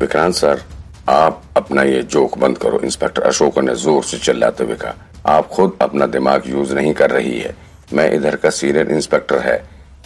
Vikrant sir, आप अपना ये जोक बंद करो। इंस्पेक्टर अशोक ने ज़ोर से चिल्लाते हुए कहा, आप खुद अपना दिमाग यूज़ नहीं कर रही है। मैं इधर का सीनियर इंस्पेक्टर है।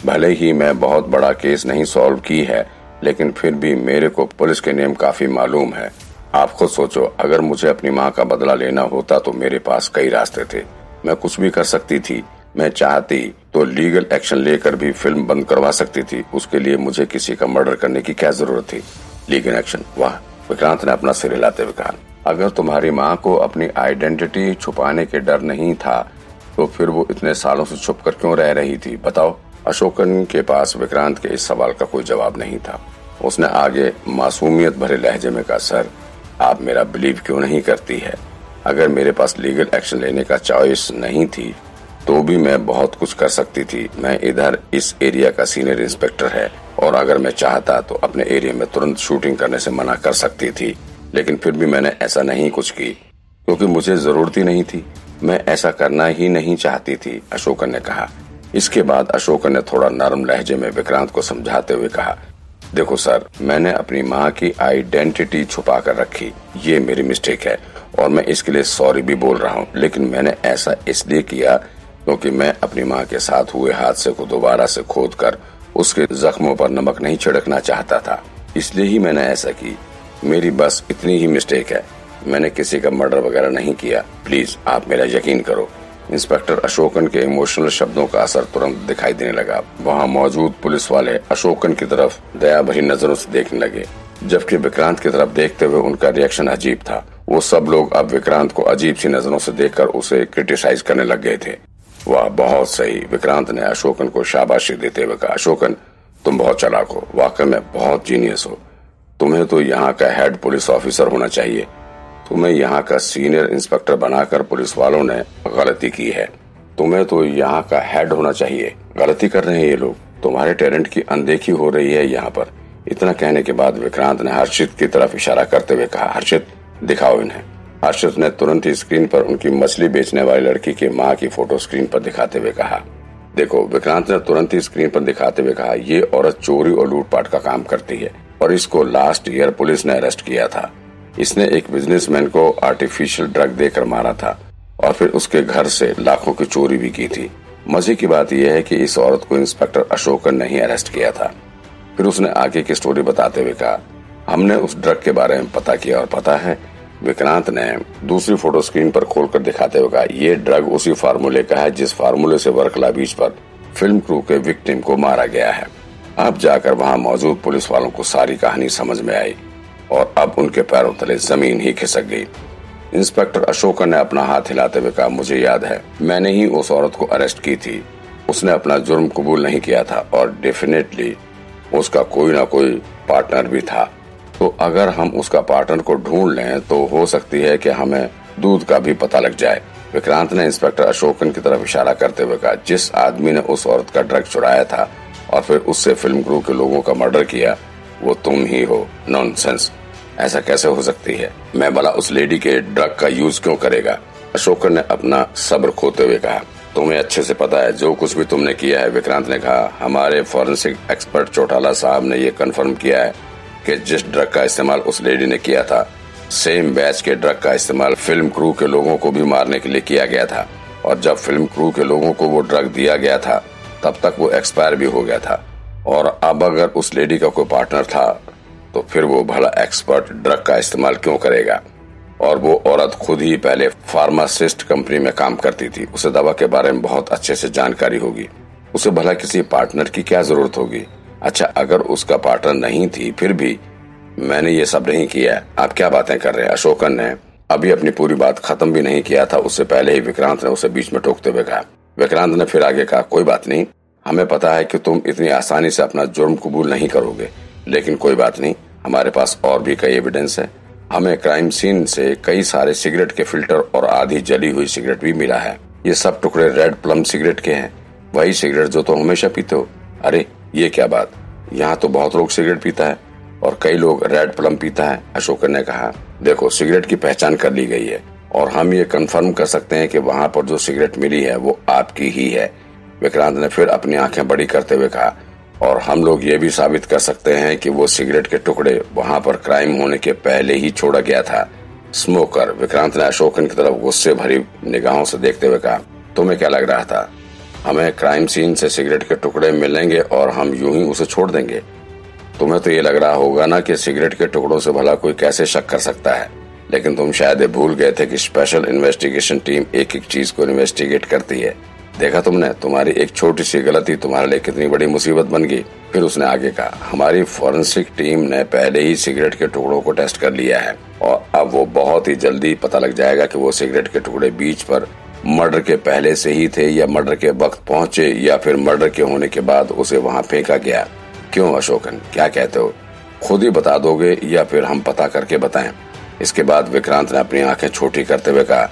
भले ही मैं बहुत बड़ा केस नहीं सॉल्व की है, लेकिन फिर भी मेरे को पुलिस के नियम काफ़ी मालूम है। आप खुद सोचो, अगर मुझे अपनी माँ का बदला लेना होता तो मेरे पास कई रास्ते थे। मैं कुछ भी कर सकती थी। मैं चाहती तो लीगल एक्शन लेकर भी फ़िल्म बंद करवा सकती थी। उसके लिए मुझे किसी का मर्डर करने की क्या ज़रूरत थी? लीगल एक्शन वाह, विक्रांत ने अपना सिर हिलाते हुए कहा, अगर तुम्हारी माँ को अपनी आइडेंटिटी छुपाने के डर नहीं था तो फिर वो इतने सालों से छुप कर क्यों रह रही थी? बताओ। अशोकन के पास विक्रांत के इस सवाल का कोई जवाब नहीं था। उसने आगे, मासूमियत भरे लहजे में कहा, सर, आप मेरा बिलीव क्यों नहीं करती है? अगर मेरे पास लीगल एक्शन लेने का चॉइस नहीं थी तो भी मैं बहुत कुछ कर सकती थी। मैं इधर इस एरिया का सीनियर इंस्पेक्टर है। और अगर मैं चाहता तो अपने एरिया में तुरंत शूटिंग करने से मना कर सकती थी, लेकिन फिर भी मैंने ऐसा नहीं कुछ की, क्योंकि मुझे ज़रूरत ही नहीं थी। मैं ऐसा करना ही नहीं चाहती थी, अशोकन ने कहा। इसके बाद अशोकन ने थोड़ा नरम लहजे में विक्रांत को समझाते हुए कहा, देखो सर, मैंने अपनी माँ की आइडेंटिटी छुपा कर रखी, ये मेरी मिस्टेक है, और मैं इसके लिए सॉरी भी बोल रहा हूँ, लेकिन मैंने ऐसा इसलिए किया क्योंकि मैं अपनी माँ के साथ हुए हादसे को दोबारा से खोद कर उसके जख्मों पर नमक नहीं छिड़कना चाहता था। इसलिए ही मैंने ऐसा की। मेरी बस इतनी ही मिस्टेक है। मैंने किसी का मर्डर वगैरह नहीं किया। प्लीज़ आप मेरा यकीन करो। इंस्पेक्टर अशोकन के इमोशनल शब्दों का असर तुरंत दिखाई देने लगा। वहाँ मौजूद पुलिस वाले अशोकन की तरफ़ दया भरी नज़रों से देखने लगे। जबकि विक्रांत की तरफ़ देखते हुए उनका रिएक्शन अजीब था। वो सब लोग अब विक्रांत को अजीब सी नज़रों से देखकर उसे क्रिटिसाइज करने लग गए थे। वाह, बहुत सही। विक्रांत ने अशोकन को शाबाशी देते हुए कहा, अशोकन, तुम बहुत चलाक हो। वाकई में बहुत जीनियस हो। तुम्हें तो यहाँ का हेड पुलिस ऑफिसर होना चाहिए। तुम्हें यहाँ का सीनियर इंस्पेक्टर बनाकर पुलिस वालों ने गलती की है। तुम्हें तो यहाँ का हेड होना चाहिए। गलती कर रहे हैं ये लोग। तुम्हारे टैलेंट की अनदेखी हो रही है यहाँ पर। इतना कहने के बाद विक्रांत ने हर्षित की तरफ़ इशारा करते हुए कहा, हर्षित, दिखाओ इन्हें। हर्षित ने तुरंत ही स्क्रीन पर उनकी मछली बेचने वाली लड़की की माँ की फ़ोटो स्क्रीन पर दिखाते हुए कहा, देखो, विक्रांत ने तुरंत ही स्क्रीन पर दिखाते हुए कहा, ये औरत चोरी और लूटपाट का काम करती है और इसको लास्ट ईयर पुलिस ने अरेस्ट किया था। इसने एक बिजनेसमैन को आर्टिफिशियल ड्रग देकर मारा था और फिर उसके घर से लाखों की चोरी भी की थी। मज़े की बात यह है कि इस औरत को इंस्पेक्टर अशोक ने ही अरेस्ट किया था। फिर उसने आगे की स्टोरी बताते हुए कहा, हमने उस ड्रग के बारे में पता किया और पता है विक्रांत ने दूसरी फ़ोटो स्क्रीन पर खोलकर दिखाते हुए कहा, ये ड्रग उसी फार्मूले का है जिस फार्मूले से वर्कला बीच पर फ़िल्म क्रू के विक्टिम को मारा गया है। अब जाकर वहाँ मौजूद पुलिस वालों को सारी कहानी समझ में आई और अब उनके पैरों तले ज़मीन ही खिसक गई। इंस्पेक्टर अशोकन ने अपना हाथ हिलाते हुए कहा, मुझे याद है, मैंने ही उस औरत को अरेस्ट की थी। उसने अपना जुर्म कबूल नहीं किया था और डेफिनेटली उसका कोई ना कोई पार्टनर भी था। तो अगर हम उसका पार्टनर को ढूंढ लें तो हो सकती है कि हमें दूध का भी पता लग जाए। विक्रांत ने इंस्पेक्टर अशोकन की तरफ़ इशारा करते हुए कहा, जिस आदमी ने उस औरत का ड्रग चुराया था और फिर उससे फ़िल्म क्रू के लोगों का मर्डर किया, वो तुम ही हो। नॉनसेंस ऐसा कैसे हो सकती है? मैं भला उस लेडी के ड्रग का यूज़ क्यों करेगा? अशोकन ने अपना सब्र खोते हुए कहा, तुम्हें अच्छे से पता है, जो कुछ भी तुमने किया है, विक्रांत ने कहा, हमारे फॉरेंसिक एक्सपर्ट चौटाला साहब ने ये कंफर्म किया है कि जिस ड्रग का इस्तेमाल उस लेडी ने किया था सेम बैच के ड्रग का इस्तेमाल फ़िल्म क्रू के लोगों को भी मारने के लिए किया गया था। और जब फ़िल्म क्रू के लोगों को वो ड्रग दिया गया था, तब तक वो एक्सपायर भी हो गया था। और अब अगर उस लेडी का कोई पार्टनर था तो फिर वो भला एक्सपर्ट ड्रग का इस्तेमाल क्यों करेगा? और वो औरत खुद ही पहले फार्मासिस्ट कंपनी में काम करती थी। उसे दवा के बारे में बहुत अच्छे से जानकारी होगी। उसे भला किसी पार्टनर की क्या ज़रूरत होगी? अच्छा अगर उसका पार्टनर नहीं थी, फिर भी मैंने ये सब नहीं किया आप क्या बातें कर रहे हैं? अशोकन ने अभी अपनी पूरी बात खत्म भी नहीं किया था, उससे पहले ही विक्रांत ने उसे बीच में टोकते हुए कहा। विक्रांत ने फिर आगे कहा, कोई बात नहीं, हमें पता है कि तुम इतनी आसानी से अपना जुर्म कबूल नहीं करोगे, लेकिन कोई बात नहीं, हमारे पास और भी कई एविडेंस है। हमें क्राइम सीन से कई सारे सिगरेट के फ़िल्टर और आधी जली हुई सिगरेट भी मिला है। ये सब टुकड़े रेड प्लम सिगरेट के हैं। वही सिगरेट जो तुम तो हमेशा पीते हो। अरे ये क्या बात? यहाँ तो बहुत लोग सिगरेट पीता है और कई लोग रेड प्लम पीता है अशोक ने कहा। देखो, सिगरेट की पहचान कर ली गई है और हम ये कंफर्म कर सकते हैं कि वहाँ पर जो सिगरेट मिली है, वो आपकी ही है। विक्रांत ने फिर अपनी आँखें बड़ी करते हुए कहा। और हम लोग ये भी साबित कर सकते हैं कि वो सिगरेट के टुकड़े वहाँ पर क्राइम होने के पहले ही छोड़ा गया था। स्मोकर विक्रांत ने अशोकन की तरफ़ गुस्से भरी निगाहों से देखते हुए कहा, तुम्हें क्या लग रहा था? हमें क्राइम सीन से सिगरेट के टुकड़े मिलेंगे और हम यूँ ही उसे छोड़ देंगे। तुम्हें तो ये लग रहा होगा ना कि सिगरेट के टुकड़ों से भला कोई कैसे शक कर सकता है। लेकिन तुम शायद भूल गए थे कि स्पेशल इन्वेस्टिगेशन टीम एक एक चीज़ को इन्वेस्टिगेट करती है। देखा तुमने? तुम्हारी एक छोटी सी गलती तुम्हारे लिए कितनी बड़ी मुसीबत बन गई। फिर उसने आगे कहा, हमारी फॉरेंसिक टीम ने पहले ही सिगरेट के टुकड़ों को टेस्ट कर लिया है और अब वो बहुत ही जल्दी पता लग जाएगा कि वो सिगरेट के टुकड़े बीच पर मर्डर के पहले से ही थे या मर्डर के वक्त पहुँचे या फिर मर्डर के होने के बाद उसे वहाँ फेंका गया। क्यों अशोकन? क्या कहते हो? खुद ही बता दोगे या फिर हम पता करके बताएँ? इसके बाद विक्रांत ने अपनी आँखें छोटी करते हुए कहा,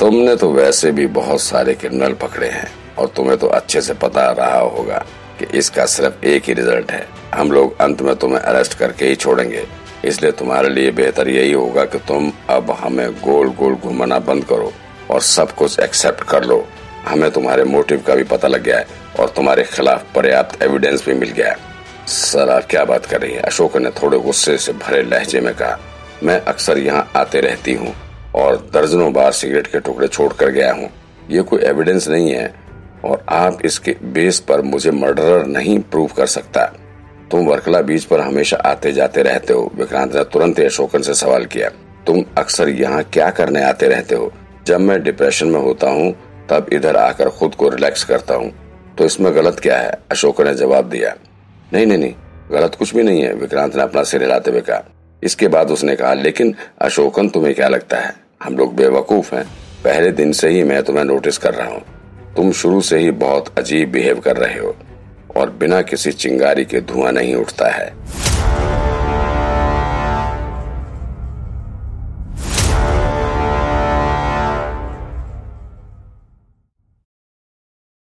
तुमने तो वैसे भी बहुत सारे क्रिमिनल पकड़े हैं और तुम्हें तो अच्छे से पता रहा होगा कि इसका सिर्फ़ एक ही रिज़ल्ट है। हम लोग अंत में तुम्हें अरेस्ट करके ही छोड़ेंगे। इसलिए तुम्हारे लिए बेहतर यही होगा कि तुम अब हमें गोल गोल घुमाना बंद करो। और सब कुछ एक्सेप्ट कर लो। हमें तुम्हारे मोटिव का भी पता लग गया है और तुम्हारे खिलाफ पर्याप्त एविडेंस भी मिल गया है। सर आप क्या बात कर रही है? अशोक ने थोड़े गुस्से से भरे लहजे में कहा, मैं अक्सर यहाँ आते रहती हूँ और दर्जनों बार सिगरेट के टुकड़े छोड़ कर गया हूँ। ये कोई एविडेंस नहीं है और आप इसके बेस पर मुझे मर्डरर नहीं प्रूव कर सकता। तुम वर्कला बीच पर हमेशा आते जाते रहते हो। विक्रांत ने तुरंत अशोकन से सवाल किया, तुम अक्सर यहाँ क्या करने आते रहते हो? जब मैं डिप्रेशन में होता हूँ, तब इधर आकर खुद को रिलैक्स करता हूँ। तो इसमें गलत क्या है? अशोक ने जवाब दिया। नहीं नहीं नहीं, गलत कुछ भी नहीं है, विक्रांत ने अपना सिर हिलाते हुए कहा। इसके बाद उसने कहा, लेकिन अशोकन, तुम्हें क्या लगता है? हम लोग बेवकूफ़ हैं। पहले दिन से ही मैं तुम्हें नोटिस कर रहा हूँ। तुम शुरू से ही बहुत अजीब बिहेव कर रहे हो। और बिना किसी चिंगारी के धुआँ नहीं उठता है।